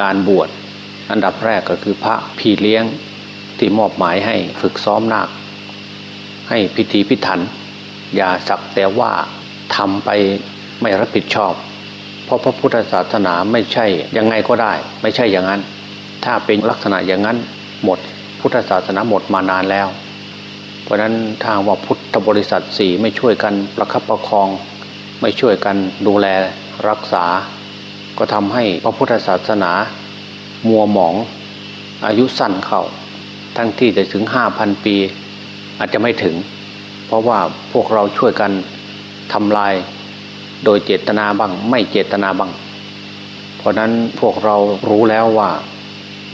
การบวชอันดับแรกก็คือพระพี่เลี้ยงที่มอบหมายให้ฝึกซ้อมนาค ให้พิธีพิถัน อย่าสักแต่ว่าทำไปไม่รับผิดชอบ เพราะพระพุทธศาสนาไม่ใช่ยังไงก็ได้ ไม่ใช่อย่างนั้น ถ้าเป็นลักษณะอย่างนั้นหมดพุทธศาสนาหมดมานานแล้ว เพราะนั้นทางว่าพุทธบริษัทสี่ไม่ช่วยกันประคับประคอง ไม่ช่วยกันดูแลรักษา ก็ทำให้พระพุทธศาสนามัวหมองอายุสั้นเขาทั้งที่จะถึงห้าพันปี อาจจะไม่ถึง เพราะว่าพวกเราช่วยกันทำลายโดยเจตนาบ้างไม่เจตนาบ้าง เพราะนั้นพวกเรารู้แล้วว่า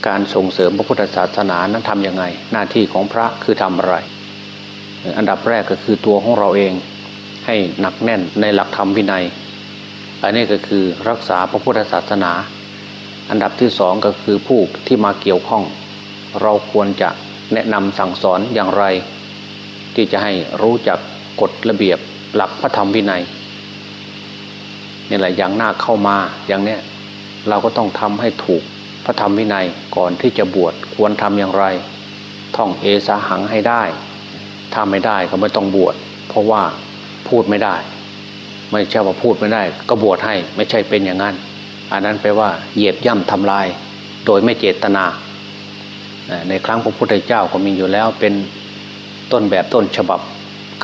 การส่งเสริมพระพุทธศาสนานั้นทำยังไง หน้าที่ของพระคือทำอะไร อันดับแรกก็คือตัวของเราเองให้หนักแน่นในหลักธรรมวินัย อันนี้ก็คือรักษาพระพุทธศาสนา อันดับที่สองก็คือผู้ที่มาเกี่ยวข้อง เราควรจะแนะนำสั่งสอนอย่างไร ที่จะให้รู้จักกฎระเบียบหลักพระธรรมวินัยนี่แหละอย่างหน้าเข้ามาอย่างเนี้ยเราก็ต้องทำให้ถูกพระธรรมวินัยก่อนที่จะบวชควรทำอย่างไร ท่องเอสาหังให้ได้ถ้าไม่ได้ก็ไม่ต้องบวชเพราะว่าพูดไม่ได้ ไม่ใช่ว่าพูดไม่ได้ ก็บวชให้ไม่ใช่เป็นอย่างนั้น อันนั้นแปลว่าเหยียบย่ำทำลาย โดยไม่เจตนา ในครั้งพระพุทธเจ้าก็มีอยู่แล้วเป็นต้นแบบต้นฉบับ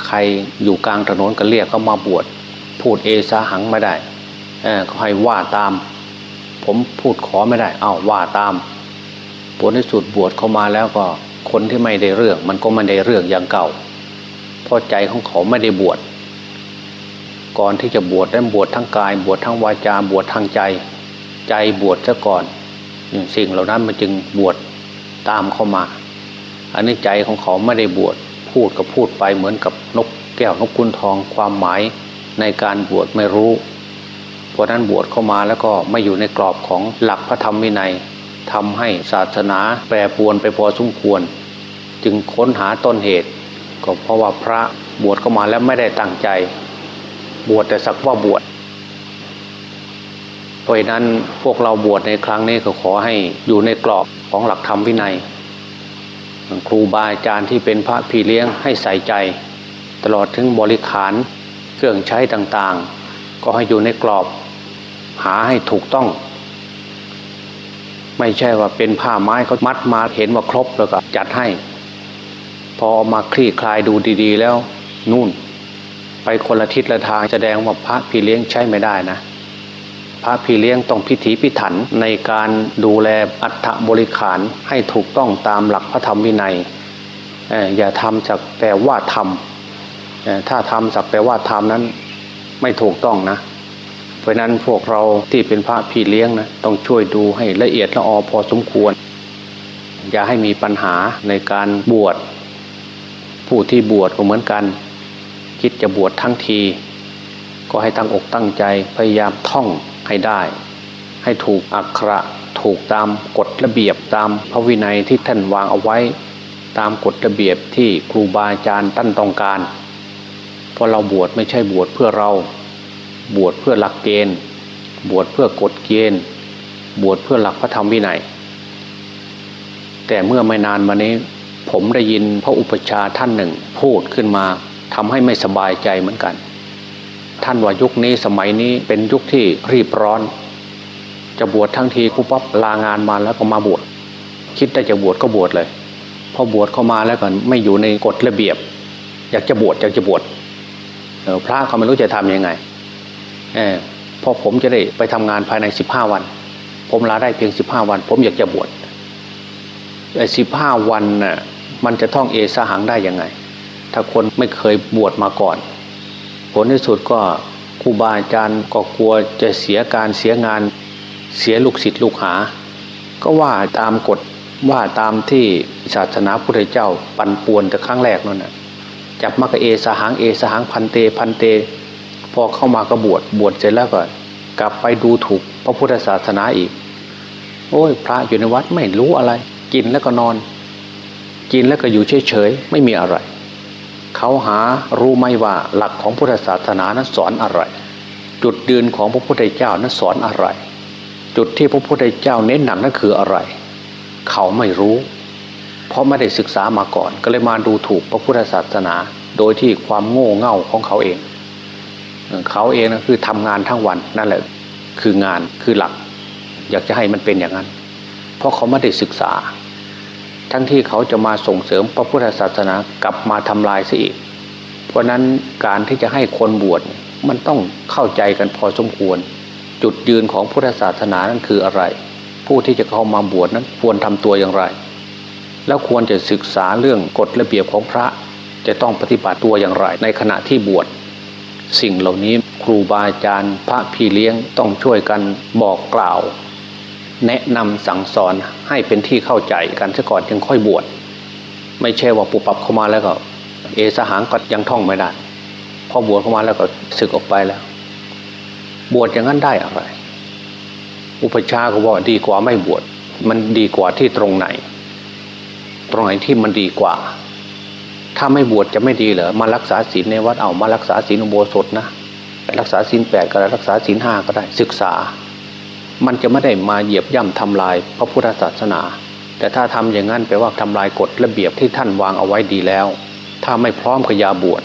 ใครอยู่กลางถนนก็เรียกเขามาบวชพูดเอสาหังไม่ได้ก็ให้ว่าตาม ผมพูดขอไม่ได้ เอา้าว่าตามผลที่สุดบวชเข้ามาแล้วก็คนที่ไม่ได้เรื่อง มันก็ไม่ได้เรื่องอย่างเก่าเพราะใจของเขาไม่ได้บวช ก่อนที่จะบวชได้บวชทั้งกาย บวชทั้งวาจาบวชทั้งใจ ใจบวชซะก่อนสิ่งเหล่านั้นมันจึงบวชตามเข้ามา อันนี้ใจของเขาไม่ได้บวชพูดก็พูดไปเหมือนกับนกแก้วนกกุนทองความหมายในการบวชไม่รู้ เพราะนั้นบวชเข้ามาแล้วก็ไม่อยู่ในกรอบของหลักพระธรรมวินัยทำให้ศาสนาแปรปรวนไปพอสมควร จึงค้นหาต้นเหตุ ก็เพราะว่าพระบวชเข้ามาแล้วไม่ได้ตั้งใจ บวชแต่สักว่าบวชเพราะนั้นพวกเราบวชในครั้งนี้ก็ขอให้อยู่ในกรอบของหลักธรรมวินัยครูบาอาจารย์ที่เป็นพระพี่เลี้ยงให้ใส่ใจ ตลอดถึงบริขารเครื่องใช้ต่างๆ ก็ให้อยู่ในกรอบ หาให้ถูกต้อง ไม่ใช่ว่าเป็นผ้าไม้เขามัดมาเห็นว่าครบแล้วก็จัดให้ พอมาคลี่คลายดูดีๆแล้วนู่น ไปคนละทิศละทางแสดงว่าพระพี่เลี้ยงใช้ไม่ได้นะ พระพี่เลี้ยงต้องพิถีพิถันในการดูแลอัฐบริขารให้ถูกต้องตามหลักพระธรรมวินัยอย่าทำจากแต่ว่าทำถ้าทำสักแต่ว่าทำนั้นไม่ถูกต้องนะ เพราะนั้นพวกเราที่เป็นพระพี่เลี้ยงนะต้องช่วยดูให้ละเอียดละออพอสมควร อย่าให้มีปัญหาในการบวชผู้ที่บวชก็เหมือนกัน คิดจะบวชทั้งที ก็ให้ตั้งอกตั้งใจพยายามท่องให้ได้ ให้ถูกอักขระถูกตามกฎระเบียบตามพระวินัยที่ท่านวางเอาไว้ ตามกฎระเบียบที่ครูบาอาจารย์ท่านต้องการเพราะเราบวชไม่ใช่บวชเพื่อเรา บวชเพื่อหลักเกณฑ์ บวชเพื่อกฎเกณฑ์ บวชเพื่อหลักพระธรรมวินัย แต่เมื่อไม่นานมานี้ผมได้ยินพระอุปชาท่านหนึ่งพูดขึ้นมา ทำให้ไม่สบายใจเหมือนกัน ท่านว่ายุคนี้สมัยนี้เป็นยุคที่รีบร้อน จะบวชทั้งทีคุปั๊บลางานมาแล้วก็มาบวชคิดได้จะบวชก็บวชเลย พอบวชเข้ามาแล้วก็ไม่อยู่ในกฎระเบียบ อยากจะบวชอยากจะบวชพระเขาไม่รู้จะทํำยังไงเออพอผมจะได้ไปทำงานภายในสิบห้าวัน ผมลาได้เพียงสิบห้าวัน ผมอยากจะบวชไอ้สิบห้าวันน่ะมันจะท่องเอสหังได้ยังไง ถ้าคนไม่เคยบวชมาก่อน ผลที่สุดก็ครูบาอาจารย์ก็กลัวจะเสียการเสียงานเสียลูกศิษย์ลูกหา ก็ว่าตามกฎว่าตามที่ศาสนาพุทธเจ้าปันป่วนแต่ครั้งแรกนั่นนะจับมากเอสหังเอสหังพันเตพันเต พอเข้ามาก็บวชบวชเสร็จแล้วก็กลับไปดูถูกพระพุทธศาสนาอีก โอ้ย พระอยู่ในวัดไม่รู้อะไร กินแล้วก็นอน กินแล้วก็อยู่เฉยๆไม่มีอะไร เขาหารู้ไหมว่าหลักของพุทธศาสนานั้นสอนอะไร จุดยืนของพระพุทธเจ้านั้นสอนอะไร จุดที่พระพุทธเจ้าเน้นหนักนั่นคืออะไร เขาไม่รู้ เพราะไม่ได้ศึกษามาก่อน ก็เลยมาดูถูกพระพุทธศาสนา โดยที่ความโง่เง่าของเขาเอง เขาเองนะคือทำงานทั้งวันนั่นแหละคืองานคือหลัก อยากจะให้มันเป็นอย่างนั้น เพราะเขาไม่ได้ศึกษา ทั้งที่เขาจะมาส่งเสริมพระพุทธศาสนากลับมาทำลายซะอีก เพราะนั้นการที่จะให้คนบวชมันต้องเข้าใจกันพอสมควร จุดยืนของพุทธศาสนานั้นคืออะไร ผู้ที่จะเข้ามาบวชนั้นควรทำตัวอย่างไร แล้วควรจะศึกษาเรื่องกฎระเบียบของพระจะต้องปฏิบัติตัวอย่างไร ในขณะที่บวชสิ่งเหล่านี้ครูบาอาจารย์ พระพี่เลี้ยงต้องช่วยกันบอกกล่าว แนะนำสั่งสอนให้เป็นที่เข้าใจกันซะก่อนจึงค่อยบวช ไม่ใช่ว่าปุบปับเข้ามาแล้วก็ เอสหางก็ยังท่องไม่ได้พอบวชเข้ามาแล้วก็ศึกออกไปแล้ว บวชอย่างนั้นได้อะไร อุปชาก็บอกดีกว่าไม่บวชมันดีกว่าที่ตรงไหน ตรงไหนที่มันดีกว่า ถ้าไม่บวชจะไม่ดีเหรอมารักษาศีลในวัดเอามารักษาศีลอุโบสถนะรักษาศีลแปดก็ได้รักษาศีลห้าก็ได้ศึกษา มันจะไม่ได้มาเหยียบย่ำทำลายพระพุทธศาสนา แต่ถ้าทำอย่างนั้นแปลว่าทำลายกฎระเบียบที่ท่านวางเอาไว้ดีแล้ว ถ้าไม่พร้อมก็อย่าบวช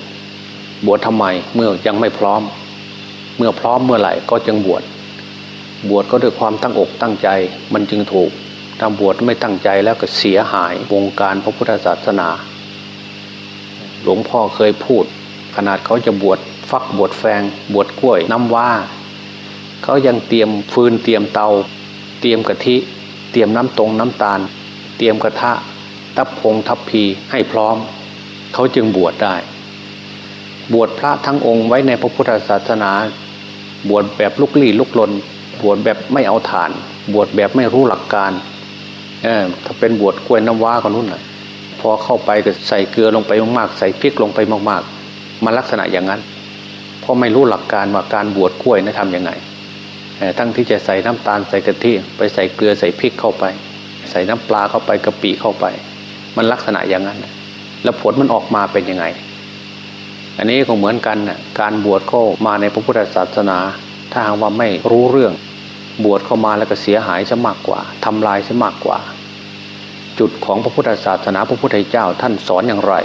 บวชทำไมเมื่อยังไม่พร้อม เมื่อพร้อมเมื่อไหร่ก็จึงบวชบวชก็ด้วยความตั้งอกตั้งใจมันจึงถูกทำบวชไม่ตั้งใจแล้วก็เสียหายวงการพระพุทธศาสนา หลวงพ่อเคยพูด ขนาดเขาจะบวชฟักบวชแฟง บวชกล้วยน้ำว่า เขายังเตรียมฟืนเตรียมเตา เตรียมกะทิ เตรียมน้ำตรงน้ำตาล เตรียมกระทะทับพงทับพีให้พร้อม เขาจึงบวชได้ บวชพระทั้งองค์ไว้ในพระพุทธศาสนา บวชแบบลุกลี้ลุกลน บวชแบบไม่เอาฐาน บวชแบบไม่รู้หลักการเออถ้าเป็นบวชกล้วยน้ำว้าก็นู่นน่ะ พอเข้าไปก็ใส่เกลือลงไปมากๆ ใส่พริกลงไปมากๆ มันลักษณะอย่างนั้น เพราะไม่รู้หลักการว่าการบวชกล้วยนะทำยังไง ทั้งที่จะใส่น้ำตาลใส่กะทิไปใส่เกลือใส่พริกเข้าไป ใส่น้ำปลาเข้าไปกะปิเข้าไป มันลักษณะอย่างนั้น แล้วผลมันออกมาเป็นยังไง อันนี้ก็เหมือนกันน่ะการบวชเข้ามาในพระพุทธศาสนา ถ้าหากว่าไม่รู้เรื่อง บวชเข้ามาแล้วก็เสียหายซะมากกว่าทำลายซะมากกว่า จุดของพระพุทธศาสนาพระพุทธเจ้าท่านสอนอย่างไร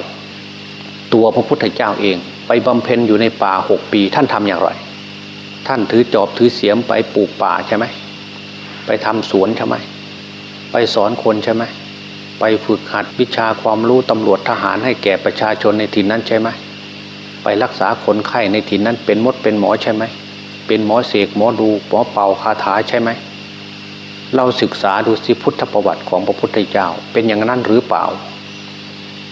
ตัวพระพุทธเจ้าเอง ไปบำเพ็ญอยู่ในป่าหกปีท่านทำอย่างไร ท่านถือจอบถือเสียมไปปลูกป่าใช่ไหมไปทำสวนใช่ไหมไปสอนคนใช่ไหมไปฝึกหัดวิชาความรู้ตำรวจทหารให้แก่ประชาชนในถิ่นนั้นใช่ไหมไปรักษาคนไข้ในถิ่นนั้นเป็นมดเป็นหมอใช่ไหมเป็นหมอเสกหมอดูหมอเป่าคาถาใช่ไหมเราศึกษาดูสิพุทธประวัติของพระพุทธเจ้า เป็นอย่างนั้นหรือเปล่า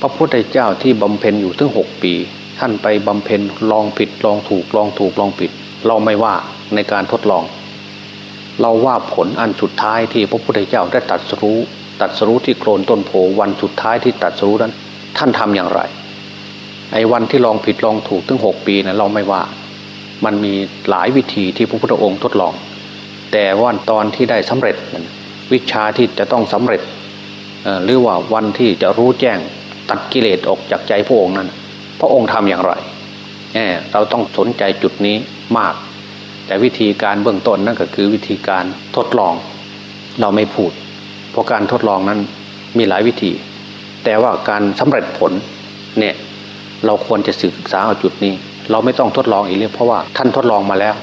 พระพุทธเจ้าที่บำเพ็ญอยู่ถึงหกปี ท่านไปบำเพ็ญลองผิดลองถูกลองถูกลองผิด เราไม่ว่าในการทดลอง เราว่าผลอันสุดท้ายที่พระพุทธเจ้าได้ตัดสู้ตัดสู้ที่โคลนต้นโพวันสุดท้ายที่ตัดสู้นั้น ท่านทำอย่างไร ไอ้วันที่ลองผิดลองถูกถึงหกปีนะเราไม่ว่า มันมีหลายวิธีที่พระพุทธองค์ทดลอง แต่ว่าตอนที่ได้สำเร็จวิชาที่จะต้องสำเร็จหรือว่าวันที่จะรู้แจ้งตัดกิเลสออกจากใจพระองค์นั้น พระองค์ทำอย่างไร เราต้องสนใจจุดนี้ มาก แต่วิธีการเบื้องต้นนั่นก็คือวิธีการทดลอง เราไม่พูด เพราะการทดลองนั้นมีหลายวิธี แต่ว่าการสำเร็จผลเนี่ยเราควรจะศึกษาเอาจุดนี้ เราไม่ต้องทดลองอีกเลยเพราะว่าท่านทดลองมาแล้ว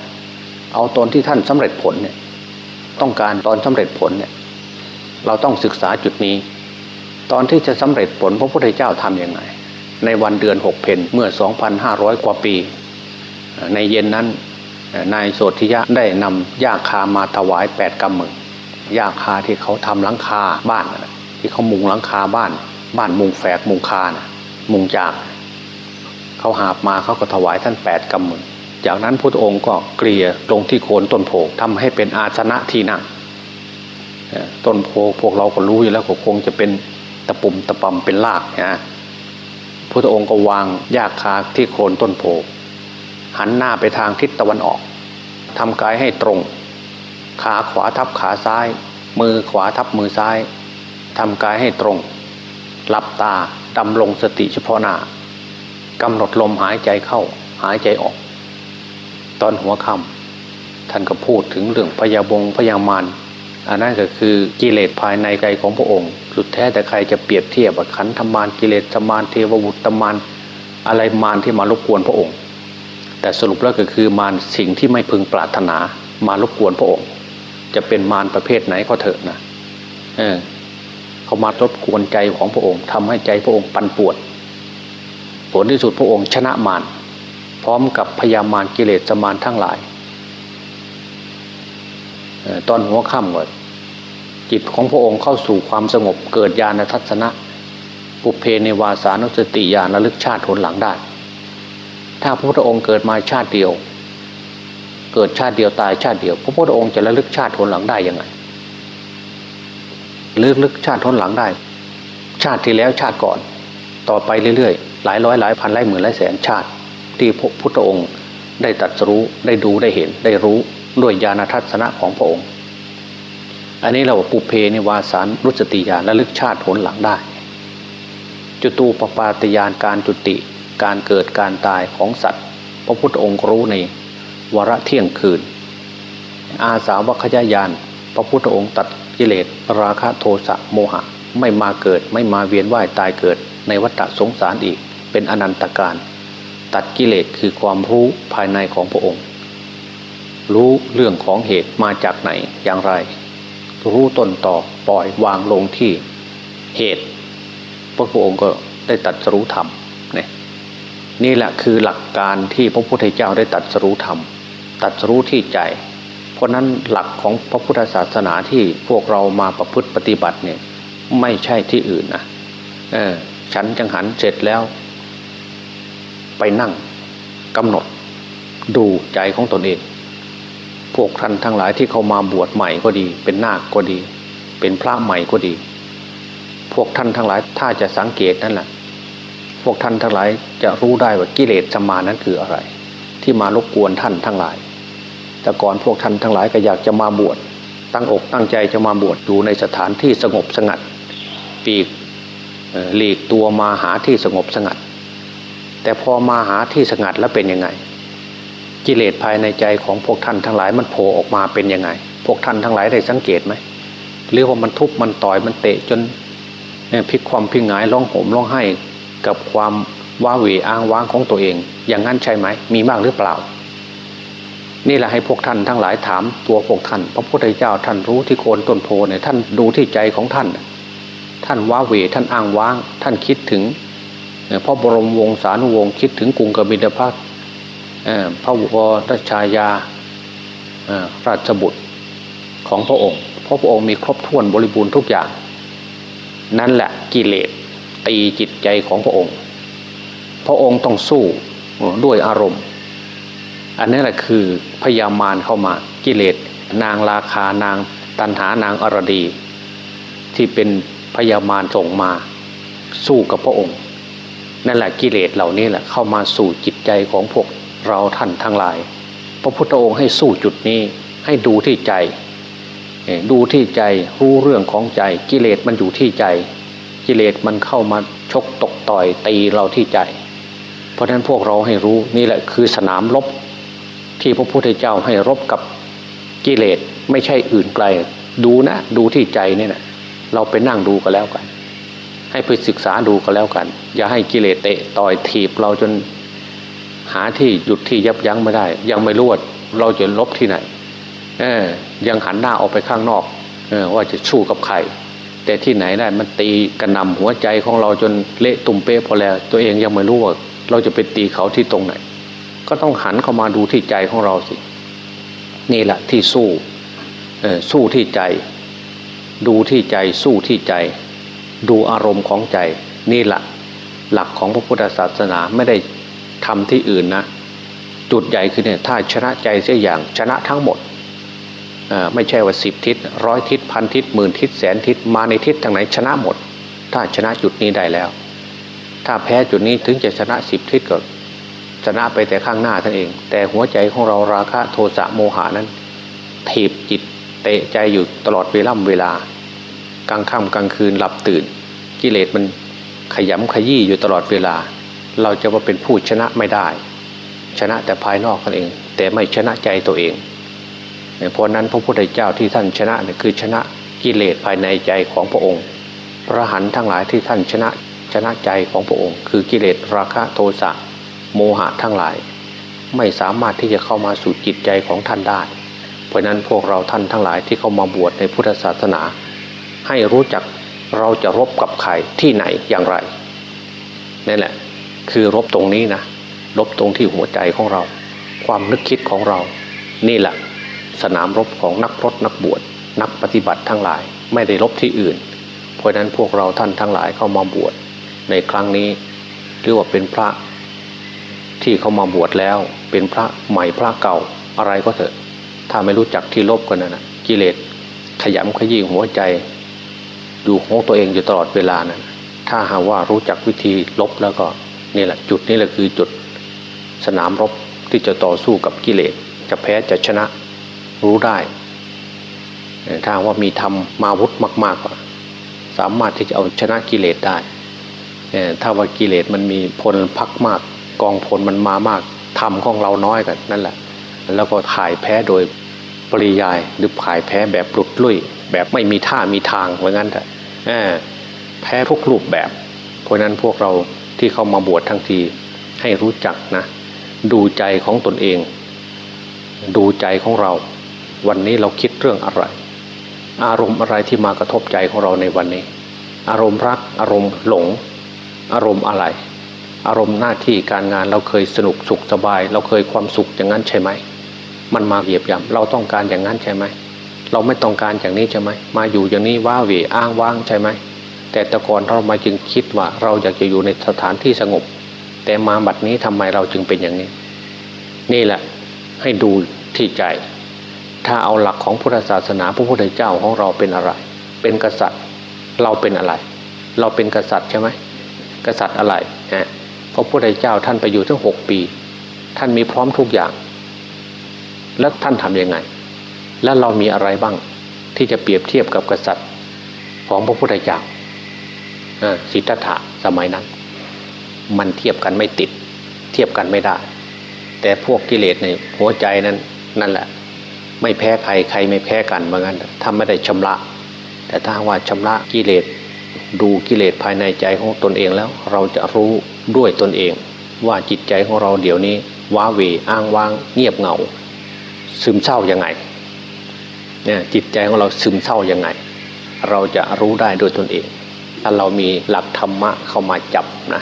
เอาตอนที่ท่านสำเร็จผลเนี่ยต้องการตอนสำเร็จผลเนี่ยเราต้องศึกษาจุดนี้ ตอนที่จะสำเร็จผลพระพุทธเจ้าทํำยังไง ในวันเดือนหกเพนเมื่อ 2,500 กว่าปี ในเย็นนั้นนายโสธิยะได้นำยาคามาถวายแปดกำมือยาคาที่เขาทำหลังคาบ้าน ที่เขามุงหลังคาบ้าน บ้านมุงแฝกมุงคานะมุงจาก เขาหาบมาเขาก็ถวายท่านแปดกำมือจากนั้นพระองค์ก็เกลี่ยลงที่โคนต้นโพทำให้เป็นอาสนะที่นั่งต้นโพพวกเราก็รู้อยู่แล้วก็คงจะเป็นตะปุ่มตะปำเป็นรากนะพระองค์ก็วางยากคาที่โคนต้นโพ หันหน้าไปทางทิศตะวันออกทำกายให้ตรง ขาขวาทับขาซ้าย มือขวาทับมือซ้ายทำกายให้ตรง หลับตาดำลงสติเฉพาะหน้ากำหนดลมหายใจเข้าหายใจออก ตอนหัวค่ำท่านก็พูดถึงเรื่องพยาบงพยามารอันนั้นก็คือกิเลสภายในใจของพระองค์ สุดแท้แต่ใครจะเปรียบเทียบขันธมารกิเลสมารเทวบุตรมารอะไรมารที่มารบกวนพระองค์ แต่สรุปแล้วก็คือมารสิ่งที่ไม่พึงปรารถนามารบกวนพระองค์ จะเป็นมารประเภทไหนก็เถอะนะเออเขามารบกวนใจของพระองค์ทำให้ใจพระองค์ปั่นปวนผลที่สุดพระองค์ชนะมารพร้อมกับพยามารกิเลสมารทั้งหลายตอนหัวค่ำก่อนจิตของพระองค์เข้าสู่ความสงบเกิดญาณทัศนะ ปุเพในวาสานุสติญาณระลึกชาติผลหลังได้ ถ้าพระพุทธองค์เกิดมาชาติเดียว เกิดชาติเดียวตายชาติเดียว พระพุทธองค์จะระลึกชาติผลหลังได้ยังไงลึกลึกชาติผลหลังได้ ชาติที่แล้วชาติก่อน ต่อไปเรื่อยๆ หลายร้อยหลายพันหลายหมื่นหลายแสนชาติ ที่พระพุทธองค์ได้ตัดรู้ได้ดูได้เห็น ได้รู้ด้วยญาณทัศนะของพระองค์ อันนี้เราปุเพนิวาสารรุสติญาณระลึกชาติผลหลังได้ จุตูปปาตยานการจุติ การเกิดการตายของสัตว์ พระพุทธองค์รู้ในวระเที่ยงคืน อาสาวคยายาน พระพุทธองค์ตัดกิเลสราคะโทสะโมหะ ไม่มาเกิดไม่มาเวียนว่ายตายเกิดในวัฏสงสารอีก เป็นอนันตการ ตัดกิเลสคือความรู้ภายในของพระองค์ รู้เรื่องของเหตุมาจากไหนอย่างไร รู้ต้นต่อปล่อยวางลงที่เหตุ พระพุทธองค์ก็ได้ตัดสรู้ธรรม นี่แหละคือหลักการที่พระพุทธเจ้าได้ตัดสรู้ธรรม ตัดสรู้ที่ใจ เพราะนั้นหลักของพระพุทธศาสนาที่พวกเรามาประพฤติปฏิบัติเนี่ยไม่ใช่ที่อื่นนะเออฉันจังหันเสร็จแล้ว ไปนั่งกำหนดดูใจของตนเอง พวกท่านทั้งหลายที่เขามาบวชใหม่ก็ดี เป็นนาคก็ดี เป็นพระใหม่ก็ดี พวกท่านทั้งหลายถ้าจะสังเกตนั่นแหละ พวกท่านทั้งหลายจะรู้ได้ว่ากิเลสสมานั้นคืออะไร ที่มารบกวนท่านทั้งหลาย แต่ก่อนพวกท่านทั้งหลายก็อยากจะมาบวชตั้งอกตั้งใจจะมาบวชอยู่ในสถานที่สงบสงัด ปีกหลีกตัวมาหาที่สงบสงัด แต่พอมาหาที่สงัดแล้วเป็นยังไง กิเลสภายในใจของพวกท่านทั้งหลายมันโผล่ออกมาเป็นยังไง พวกท่านทั้งหลายได้สังเกตไหมหรือว่ามันทุบมันต่อยมันเตะจนพลิกความพิงหงายร้องโหมร้องไห้ กับความว้าเหวอ้างว้างของตัวเอง อย่างนั้นใช่ไหม มีมากหรือเปล่า นี่แหละให้พวกท่านทั้งหลายถามตัวพวกท่าน พระพุทธเจ้าท่านรู้ที่โคนต้นโพเนี่ยท่านดูที่ใจของท่าน ท่านว้าเหวท่านอ้างว้าง ท่านคิดถึงพระบรมวงศานุวงศ์คิดถึงกรุงกบิลพัทพระวรชายาราชบุตรของพระองค์ เพราะพระองค์มีครบถ้วนบริบูรณ์ทุกอย่าง นั่นแหละกิเลส ตีจิตใจของพระองค์ พระองค์ต้องสู้ด้วยอารมณ์ อันนี้แหละคือพยามารเข้ามากิเลสนางราคานางตันหานางอรดี ที่เป็นพยามารส่งมาสู้กับพระองค์ นั่นแหละกิเลสเหล่านี้แหละเข้ามาสู่จิตใจของพวกเราท่านทั้งหลาย พระพุทธองค์ให้สู้จุดนี้ให้ดูที่ใจ ดูที่ใจรู้เรื่องของใจกิเลสมันอยู่ที่ใจ กิเลสมันเข้ามาชกตกต่อยตีเราที่ใจ เพราะฉะนั้นพวกเราให้รู้นี่แหละคือสนามรบที่พระพุทธเจ้าให้รบกับกิเลสไม่ใช่อื่นไกล ดูนะดูที่ใจนี่นะเราไปนั่งดูก็แล้วกัน ให้ไปศึกษาดูก็แล้วกัน อย่าให้กิเลสเตะต่อยถีบเราจนหาที่หยุดที่ยับยั้งไม่ได้ ยังไม่รู้ว่าเราจะลบที่ไหนเออยังหันหน้าออกไปข้างนอกเออว่าจะสู้กับใคร แต่ที่ไหนได้มันตีกระนำหัวใจของเราจนเละตุ่มเป๊ะพอแล้ว ตัวเองยังไม่รู้ว่าเราจะไปตีเขาที่ตรงไหน ก็ต้องหันเข้ามาดูที่ใจของเราสิ นี่แหละที่สู้สู้ที่ใจ ดูที่ใจสู้ที่ใจ ดูอารมณ์ของใจ นี่แหละหลักของพระพุทธศาสนาไม่ได้ทำที่อื่นนะ จุดใหญ่คือเนี่ยถ้าชนะใจเสียอย่างชนะทั้งหมด ไม่ใช่ว่าสิบทิศร้อยทิศพันทิศหมื่นทิศแสนทิศมาในทิศทางไหนชนะหมด ถ้าชนะจุดนี้ได้แล้ว ถ้าแพ้จุดนี้ถึงจะชนะสิบทิศก็ชนะไปแต่ข้างหน้าท่านเอง แต่หัวใจของเราราคะโทสะโมหานั้นถีบจิตเตะใจอยู่ตลอดเวล่ำเวลากลางค่ำกลางคืนหลับตื่น กิเลสมันขยำขยี้อยู่ตลอดเวลา เราจะว่าเป็นผู้ชนะไม่ได้ ชนะแต่ภายนอกกันเอง แต่ไม่ชนะใจตัวเอง เพราะนั้นพระพุทธเจ้าที่ท่านชนะเนี่ยคือชนะกิเลสภายในใจของพระองค์ พระหันทั้งหลายที่ท่านชนะชนะใจของพระองค์ คือกิเลสราคะโทสะโมหะทั้งหลาย ไม่สามารถที่จะเข้ามาสู่จิตใจของท่านได้ เพราะนั้นพวกเราท่านทั้งหลายที่เข้ามาบวชในพุทธศาสนา ให้รู้จักเราจะรบกับใครที่ไหนอย่างไรนั่แหละ คือรบตรงนี้นะรบตรงที่หัวใจของเรา ความนึกคิดของเรา นี่แหละ สนามรบของนักพรบนักบวชนักปฏิบัติทั้งหลายไม่ได้รบที่อื่น เพราะนั้นพวกเราท่านทั้งหลายเข้ามาบวชในครั้งนี้เรียกว่าเป็นพระที่เข้ามาบวชแล้วเป็นพระใหม่พระเก่าอะไรก็เถอะ ถ้าไม่รู้จักที่ลบกันนะนะกิเลสขยำขยี้หัวใจ ดูของตัวเองอยู่ตลอดเวลานะถ้าหากว่ารู้จักวิธีลบแล้วก็นี่แหละจุดนี้แหละคือจุดสนามรบที่จะต่อสู้กับกิเลสจะแพ้จะชนะ รู้ได้ถ้าว่ามีธรรมมาวุธมากๆกว่าสามารถที่จะเอาชนะกิเลสได้ถ้าว่ากิเลสมันมีพลพักมาก กองพลมันมามากธรรมของเราน้อยกันนั่นแหละ แล้วก็ถ่ายแพ้โดยปริยายหรือถ่ายแพ้แบบหลุดลุ่ย แบบไม่มีท่ามีทางเหมือนกันแต่แพ้ทุกรูปแบบ เพราะนั้นพวกเราที่เข้ามาบวชทั้งทีให้รู้จักนะ ดูใจของตนเอง ดูใจของเรา วันนี้เราคิดเรื่องอะไร อารมณ์อะไรที่มากระทบใจของเราในวันนี้ อารมณ์รัก อารมณ์หลง อารมณ์อะไร อารมณ์หน้าที่การงานเราเคยสนุกสุขสบาย เราเคยความสุขอย่างนั้นใช่ไหม มันมาเหยียบย่ำเราต้องการอย่างนั้นใช่ไหม เราไม่ต้องการอย่างนี้ใช่ไหม มาอยู่อย่างนี้ว้าเหวอ้างว้างใช่ไหม แต่ต่ก่อนเรามาจึงคิดว่าเราอยากจะอยู่ในสถานที่สงบ แต่มาบัดนี้ทำไมเราจึงเป็นอย่างนี้ นี่แหละให้ดูที่ใจ ถ้าเอาหลักของพุทธศาสนาพระพุทธเจ้าของเราเป็นอะไร เป็นกษัตริย์เราเป็นอะไร เราเป็นกษัตริย์ใช่ไหมกษัตริย์อะไรฮะพระพุทธเจ้าท่านไปอยู่ทั้งหกปี ท่านมีพร้อมทุกอย่าง แล้วท่านทำยังไง แล้วเรามีอะไรบ้างที่จะเปรียบเทียบกับกษัตริย์ของพระพุทธเจ้าสิทธัตถะสมัยนั้น มันเทียบกันไม่ติด เทียบกันไม่ได้ แต่พวกกิเลสในหัวใจนั้นนั่นแหละ ไม่แพ้ใครใครไม่แพ้กันเหมือนกันถ้าไม่ได้ชำระ แต่ถ้าว่าชำระกิเลสดูกิเลสภายในใจของตนเองแล้ว เราจะรู้ด้วยตนเอง ว่าจิตใจของเราเดี๋ยวนี้ ว้าเวอ้างว้าง เงียบเหงา ซึมเศร้ายังไงเนี่ยจิตใจของเราซึมเศร้ายังไง เราจะรู้ได้โดยตนเอง ถ้าเรามีหลักธรรมะเข้ามาจับนะ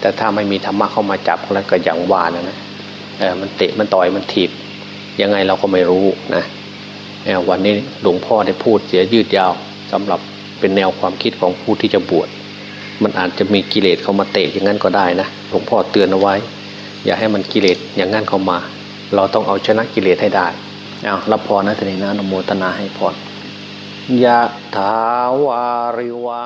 แต่ถ้าไม่มีธรรมะเข้ามาจับแล้วก็อย่างวานะนะเออมันเตะมันต่อยมันถีบ ยังไงเราก็ไม่รู้นะวันนี้หลวงพ่อได้พูดเสียยืดยาวสำหรับเป็นแนวความคิดของผู้ที่จะบวชมันอาจจะมีกิเลสเข้ามาเตะอย่างนั้นก็ได้นะหลวงพ่อเตือนเอาไว้ อย่าให้มันกิเลสอย่างนั้นเข้ามา เราต้องเอาชนะกิเลสให้ได้เอารับพรนะทีนี้นะนโมตนาให้พรยะถาวาริวา